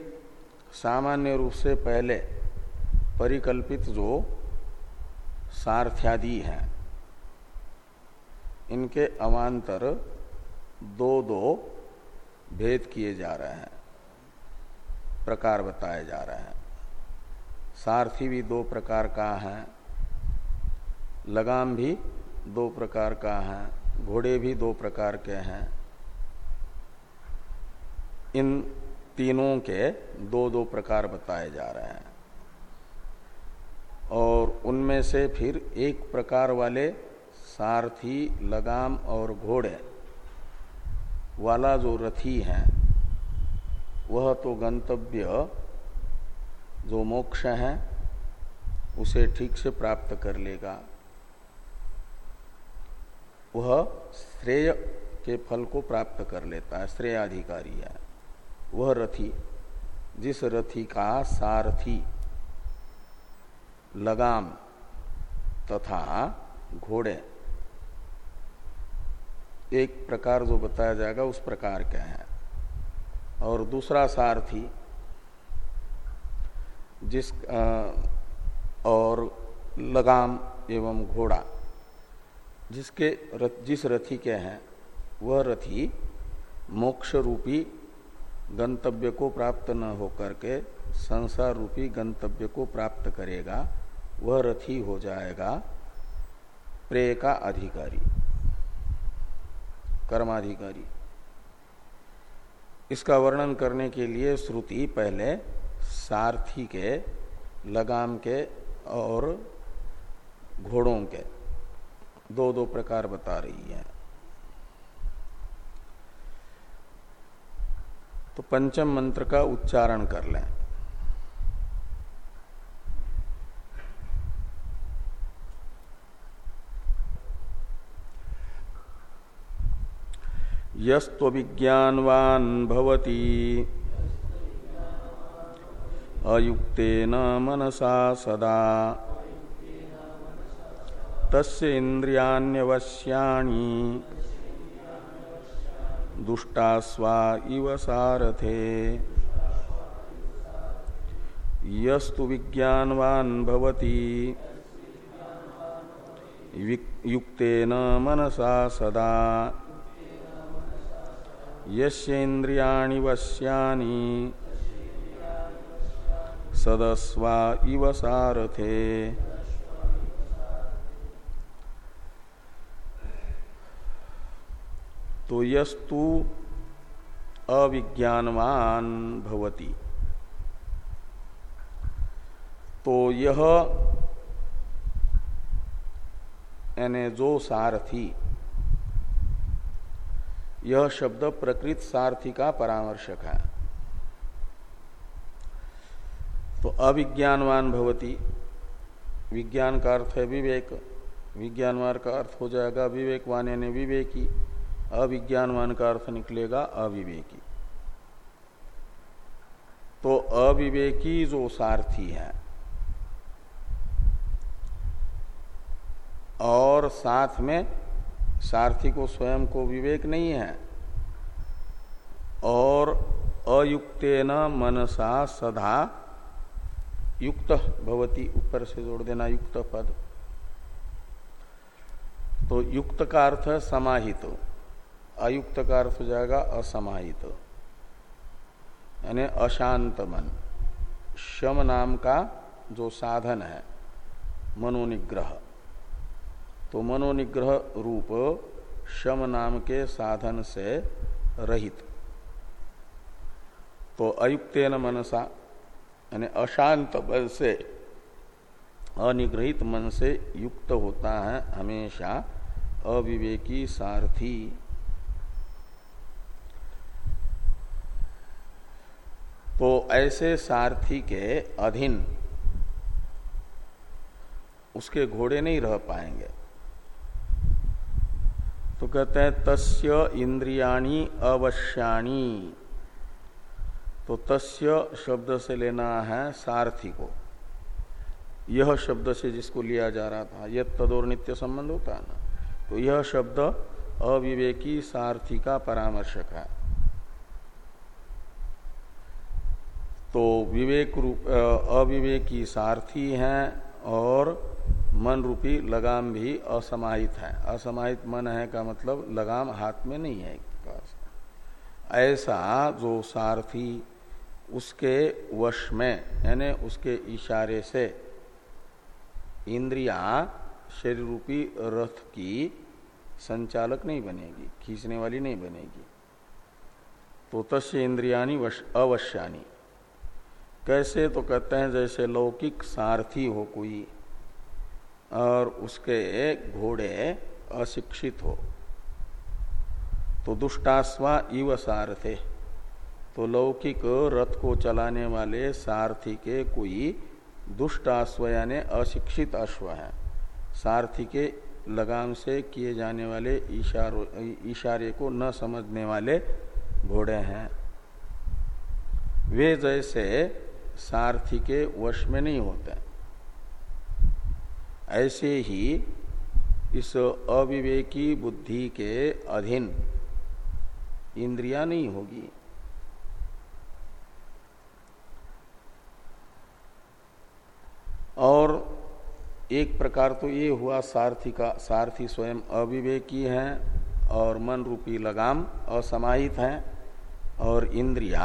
सामान्य रूप से पहले परिकल्पित जो सारथ्यादि हैं, इनके अवान्तर दो दो भेद किए जा रहे हैं। प्रकार बताए जा रहे हैं। सारथी भी दो प्रकार का है, लगाम भी दो प्रकार का है, घोड़े भी दो प्रकार के हैं। इन तीनों के दो दो प्रकार बताए जा रहे हैं। और उनमें से फिर एक प्रकार वाले सारथी, लगाम और घोड़े वाला जो रथी है वह तो गंतव्य जो मोक्ष है, उसे ठीक से प्राप्त कर लेगा। वह श्रेय के फल को प्राप्त कर लेता है, श्रेयाधिकारी है। वह रथी, जिस रथी का सारथी, लगाम तथा घोड़े, एक प्रकार जो बताया जाएगा, उस प्रकार के हैं। और दूसरा सारथी जिस आ, और लगाम एवं घोड़ा जिसके रथ, जिस रथी के हैं वह रथी मोक्ष रूपी गंतव्य को प्राप्त न होकर के संसार रूपी गंतव्य को प्राप्त करेगा वह रथी हो जाएगा प्रेय का अधिकारी कर्माधिकारी। इसका वर्णन करने के लिए श्रुति पहले सारथी के, लगाम के और घोड़ों के दो दो प्रकार बता रही है। तो पंचम मंत्र का उच्चारण कर लें। यस्व विज्ञानवान भवती। अयुक्तेन मनसा सदा। तस्य इंद्रियाण्यवश्याणी दुष्टास्वा इव सारथे। यस्तु विज्ञानवान भवती। युक्तेन मनसा सदा। यस्येन्द्रियाणि वश्यानि। सदस्वा इव सारथे। तो यस्तु अविज्ञानवान भवती। तो यह यानी जो सारथी यह शब्द प्रकृत सारथी का परामर्शक है। तो अविज्ञानवान भवती, विज्ञान का अर्थ है विवेक, विज्ञानवान का अर्थ हो जाएगा विवेकवान यानी विवेकी, अविज्ञानवान का अर्थ निकलेगा अविवेकी। तो अविवेकी जो सारथी है, और साथ में सारथी को स्वयं को विवेक नहीं है। और अयुक्तेन मनसा सदा युक्त भवती, ऊपर से जोड़ देना युक्त पद। तो युक्त का अर्थ समाहित। अयुक्त का अर्थ हो जाएगा असमाहित। यानी अशांत मन। शम नाम का जो साधन है, मनोनिग्रह। तो मनोनिग्रह रूप शम नाम के साधन से रहित। तो अयुक्तेन मनसा, यानी अशांत बल से, अनिग्रहित मन से युक्त होता है हमेशा अविवेकी सारथी। तो ऐसे सारथी के अधीन उसके घोड़े नहीं रह पाएँगे। तो कहते हैं, तस्य इंद्रियाणी अवश्याणी। तो तस्य शब्द से लेना है सारथी को। यह शब्द से जिसको लिया जा रहा था, यह तदोर नित्य संबंध होता है ना? तो यह शब्द अविवेकी सारथी का परामर्शक है। तो विवेक रूप अविवेकी सारथी हैं और मन रूपी लगाम भी असमाहित है। असमाहित मन है का मतलब लगाम हाथ में नहीं है। ऐसा जो सारथी उसके वश में, यानी उसके इशारे से इंद्रिया शरीर रूपी रथ की संचालक नहीं बनेगी, खींचने वाली नहीं बनेगी। तो तस्य इंद्रियानी अवश्यानी। कैसे? तो कहते हैं जैसे लौकिक सारथी हो कोई और उसके घोड़े अशिक्षित हो। तो दुष्टास्वा इव सारथे। तो लौकिक रथ को चलाने वाले सारथी के कोई दुष्ट अश्व यानी अशिक्षित अश्व है। सारथी के लगाम से किए जाने वाले इशारे को न समझने वाले घोड़े हैं। वे जैसे सारथी के वश में नहीं होते। ऐसे ही इस अविवेकी बुद्धि के अधीन इंद्रिया नहीं होगी। और एक प्रकार तो ये हुआ, सारथी का, सारथी स्वयं अविवेकी है और मन रूपी लगाम असमाहित है और इंद्रिया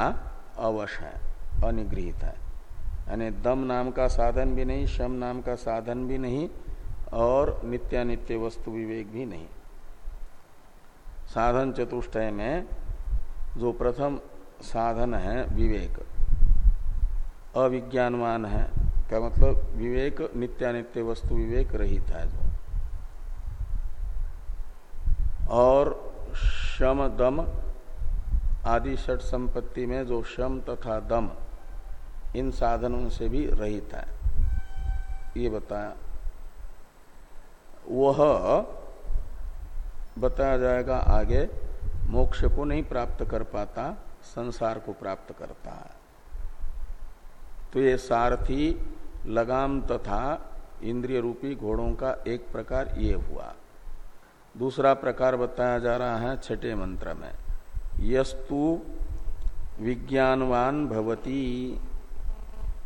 अवश है, अनिगृहित है। यानी दम नाम का साधन भी नहीं, शम नाम का साधन भी नहीं, और नित्यानित्य वस्तु विवेक भी नहीं। साधन चतुष्टय में जो प्रथम साधन है विवेक, अविज्ञानवान है क्या मतलब विवेक, नित्यानित्य वस्तु विवेक रहित है जो। और शम, दम आदि षट संपत्ति में जो शम तथा दम इन साधनों से भी रहित है। ये बताया। वह बताया जाएगा आगे, मोक्ष को नहीं प्राप्त कर पाता, संसार को प्राप्त करता है। तो ये सारथी, लगाम तथा इंद्रिय रूपी घोड़ों का एक प्रकार ये हुआ। दूसरा प्रकार बताया जा रहा है छठे मंत्र में। यस्तु विज्ञानवान भवती।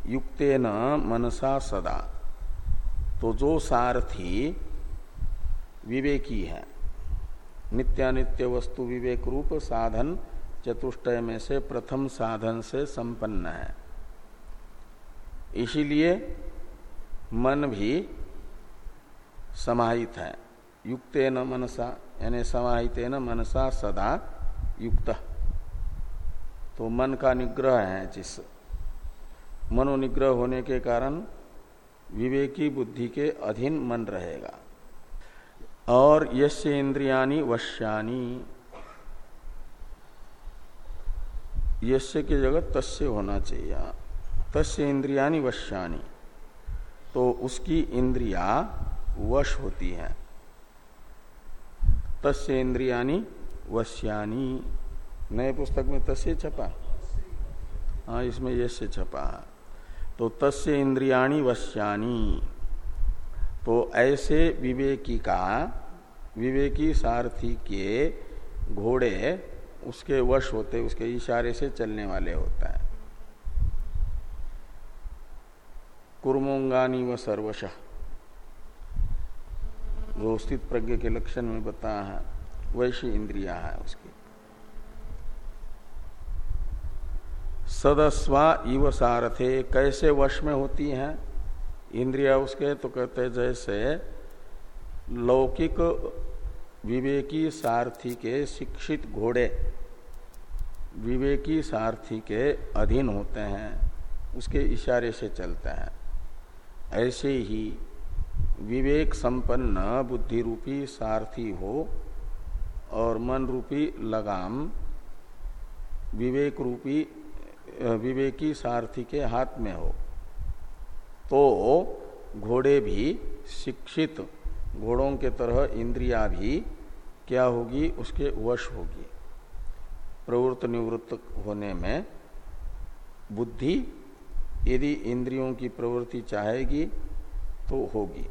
युक्तेन मनसा सदा। तो जो सारथी विवेकी है, नित्यानित्य वस्तु विवेक रूप साधन चतुष्टय में से प्रथम साधन से संपन्न है। इसीलिए मन भी समाहित है। युक्त न मनसा, यानी समाहित न मनसा सदा युक्त। तो मन का निग्रह है जिस मनोनिग्रह होने के कारण विवेकी बुद्धि के अधीन मन रहेगा। और यश इंद्रियानी वश्यानी। यस्य के जगत तस्य होना चाहिए। तस्य इंद्रियानी वश्यानी। तो उसकी इंद्रिया वश होती है। तस्य इंद्रियानी वश्यानी। नए पुस्तक में तस्य छपा? हाँ इसमें यश छपा है। तो तस्य इंद्रियाणी वश्यानी। तो ऐसे विवेकी का, विवेकी सारथी के घोड़े उसके वश होते, उसके इशारे से चलने वाले होता है। कुर्मोंगानी व सर्वश। जो स्थित प्रज्ञ के लक्षण में बताया है वैसी इंद्रिया है उसकी। सदस्वा इव सारथे, कैसे वश में होती हैं? इंद्रिया उसके तो कहते जैसे, लौकिक विवेकी सारथी के शिक्षित घोड़े, विवेकी सारथी के अधीन होते हैं, उसके इशारे से चलते हैं। ऐसे ही विवेक संपन्न बुद्धि रूपी सारथी हो और मन रूपी लगाम विवेक रूपी विवेकी सारथी के हाथ में हो तो घोड़े भी शिक्षित, घोड़ों के तरह इंद्रिया भी क्या होगी? उसके वश होगी। प्रवृत्त निवृत्त होने में बुद्धि यदि इंद्रियों की प्रवृत्ति चाहेगी तो होगी।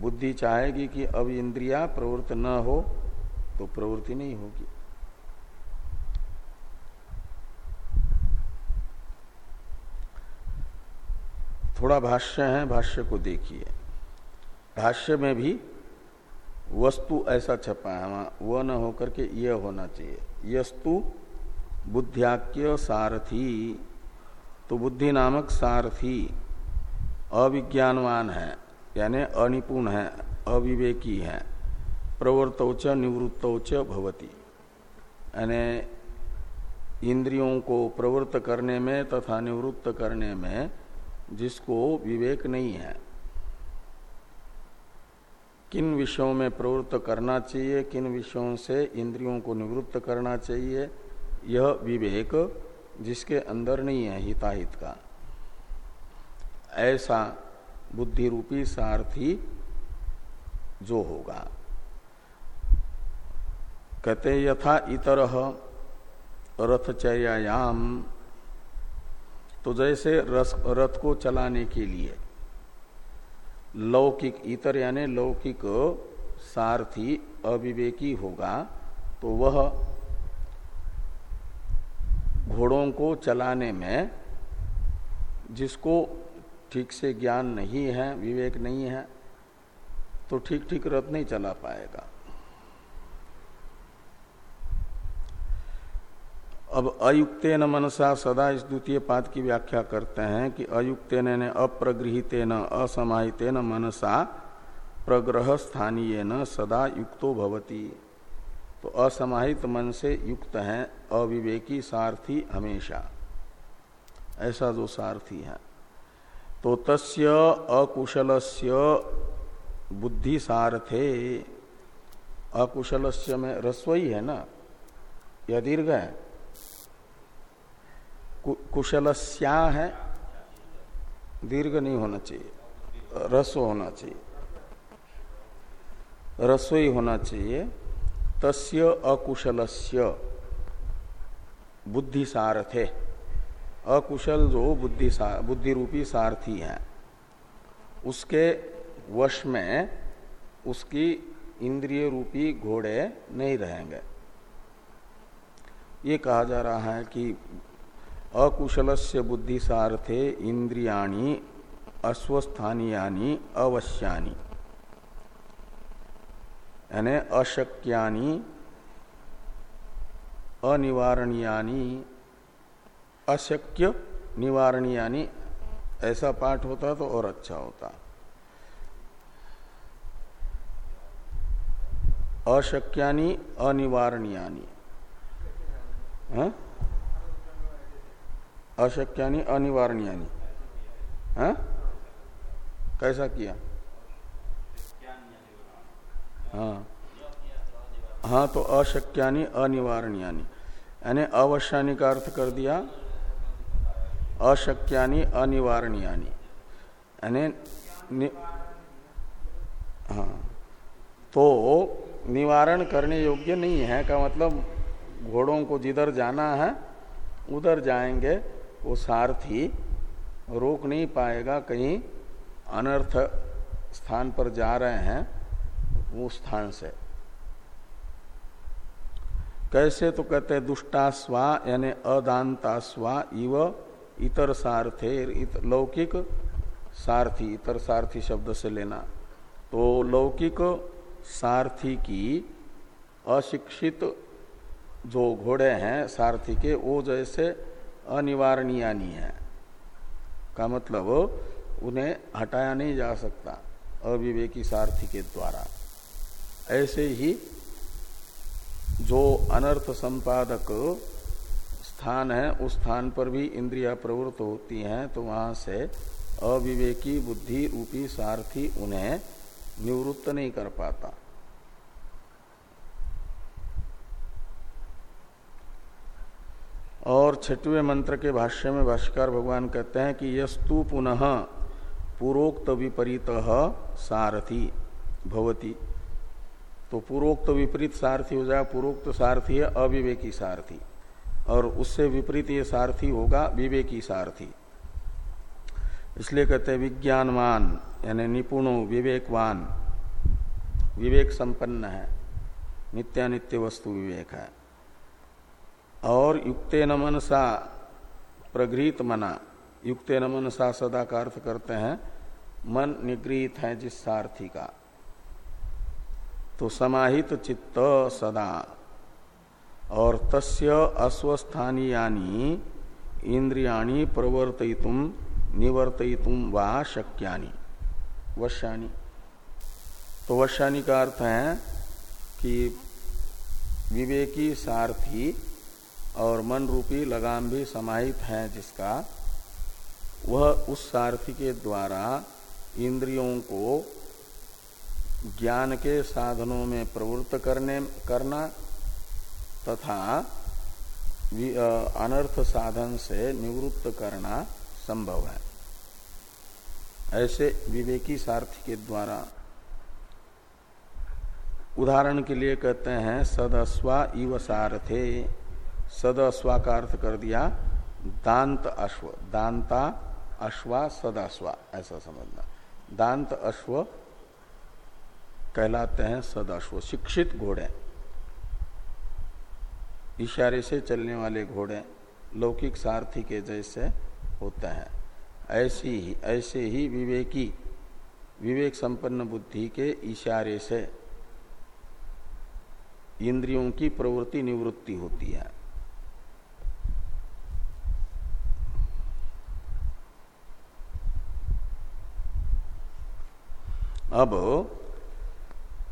बुद्धि चाहेगी कि अब इंद्रिया प्रवृत्त न हो तो प्रवृत्ति नहीं होगी। थोड़ा भाष्य है, भाष्य को देखिए। भाष्य में भी वस्तु ऐसा छपा है, वहाँ वह न होकर के यह होना चाहिए। यस्तु बुद्धियाक्य सारथी तो बुद्धि नामक सारथी अविज्ञानवान है, यानी अनिपुण है, अविवेकी है प्रवृत्तौच निवृत्तौच भवती। यानी इंद्रियों को प्रवृत्त करने में तथा निवृत्त करने में जिसको विवेक नहीं है। किन विषयों में प्रवृत्त करना चाहिए, किन विषयों से इंद्रियों को निवृत्त करना चाहिए, यह विवेक जिसके अंदर नहीं है हिताहित का। ऐसा बुद्धि रूपी सारथी जो होगा। कहते यथा इतर रथचर्यायाम तो जैसे रस, रथ को चलाने के लिए। लौकिक, इतर यानी लौकिक सारथी अविवेकी होगा तो वह घोड़ों को चलाने में, जिसको ठीक से ज्ञान नहीं है, विवेक नहीं है तो ठीक ठीक रथ नहीं चला पाएगा। अब अयुक्तेन मनसा सदा इस द्वितीय पाद की व्याख्या करते हैं कि अयुक्तेन ने अप्रगृहितेन, असमाहितेन मनसा प्रग्रह स्थानीय न सदा युक्तो भवती। तो असमाहित मन से युक्त है अविवेकी सारथी हमेशा। ऐसा जो सारथी है। तो तस्य अकुशलस्य बुद्धि सारथे। अकुशलस्य में रसोई है ना? यह दीर्घ है। कुशलस्या है, दीर्घ नहीं होना चाहिए, रसो होना चाहिए। रसोई होना चाहिए, तस्य अकुशलस्य बुद्धि सारथे अकुशल जो बुद्धि बुद्धि रूपी सारथी है, उसके वश में उसकी इंद्रिय रूपी घोड़े नहीं रहेंगे। ये कहा जा रहा है कि अकुशल से बुद्धि सारथे इंद्रियाणी अश्वस्थानीयानी अवश्यानी। यानी अशक्यानी, अनिवारणीयानी, अशक्य निवारणीयानी, ऐसा पाठ होता तो और अच्छा होता। अशक्यानी, अनिवारणीयानी। हाँ? अशक्यानी, अनिवारणीयानी। हाँ? कैसा किया? हाँ। हाँ तो अशक्यानी, अनिवारणीयानी। यानी यानी अवश्यानी का अर्थ कर दिया। अशक्यानी, अनिवारणीयानी। यानी हाँ। तो निवारण करने योग्य नहीं है का मतलब घोड़ों को जिधर जाना है, उधर जाएँगे। वो सारथी रोक नहीं पाएगा कहीं अनर्थ स्थान पर जा रहे हैं वो स्थान से। कैसे तो कहते हैं दुष्टास्वा यानी अदानतास्वा इव इतर सारथे इत, लौकिक सारथी इतर सारथी शब्द से लेना। तो लौकिक सारथी की अशिक्षित जो घोड़े हैं सारथी के वो जैसे अनिवारणीयानी है। का मतलब उन्हें हटाया नहीं जा सकता अविवेकी सारथी के द्वारा। ऐसे ही जो अनर्थ संपादक स्थान है, उस स्थान पर भी इंद्रिया प्रवृत्त होती हैं तो वहाँ से अविवेकी बुद्धि रूपी सारथी उन्हें निवृत्त नहीं कर पाता। और छठवें मंत्र के भाष्य में भाष्यकार भगवान कहते हैं कि यस्तु पुनः पूर्वोक्त विपरीत सारथी भवती। तो पूर्वोक्त विपरीत सारथी हो जाए पूर्वोक्त सारथी है, अविवेकी सारथी। और उससे विपरीत ये सारथी होगा, विवेकी सारथी। इसलिए कहते हैं विज्ञानवान, यानी निपुणो, विवेकवान। विवेक संपन्न है। नित्यानित्य वस्तु विवेक है। और युक्ते न मनसा प्रगृहित मना। युक्ते न मनसा सदा का अर्थ करते हैं, मन निगृहित है जिस सारथी का। तो समाहित चित्त सदा। और तस्य अस्वस्थानीयानी इंद्रियाणी प्रवर्तयितुम निवर्तयितुम वा शक्यानी। वश्यानी। तो वश्यानी का अर्थ है कि विवेकी सारथी और मन रूपी लगाम भी समाहित है जिसका वह उस सारथी के द्वारा इंद्रियों को ज्ञान के साधनों में प्रवृत्त करने, करना तथा अनर्थ साधन से निवृत्त करना संभव है। ऐसे विवेकी सारथी के द्वारा उदाहरण के लिए कहते हैं, सदस्वा इव सारथे। सदस्वा का अर्थ कर दिया, दांत अश्व, दांता अश्वा सदाश्वा ऐसा समझना। दांत अश्व कहलाते हैं सदाश्व शिक्षित घोड़े। इशारे से चलने वाले घोड़े लौकिक सारथी के जैसे होते हैं। ऐसी ही, ऐसे ही विवेकी, विवेक संपन्न बुद्धि के इशारे से इंद्रियों की प्रवृत्ति निवृत्ति होती है। अब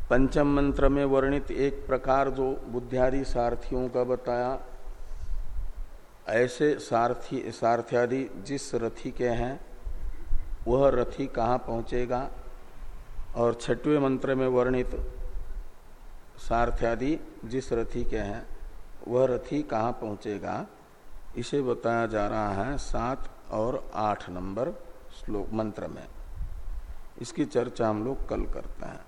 पंचम मंत्र में वर्णित एक प्रकार जो बुद्धियादि सारथियों का बताया, ऐसे सारथी, सारथ्यादि जिस रथी के हैं, वह रथी कहाँ पहुँचेगा? और छठवें मंत्र में वर्णित सारथ्यादि जिस रथी के हैं, वह रथी कहाँ पहुँचेगा? इसे बताया जा रहा है सात और आठ नंबर श्लोक मंत्र में। इसकी चर्चा हम लोग कल करते हैं।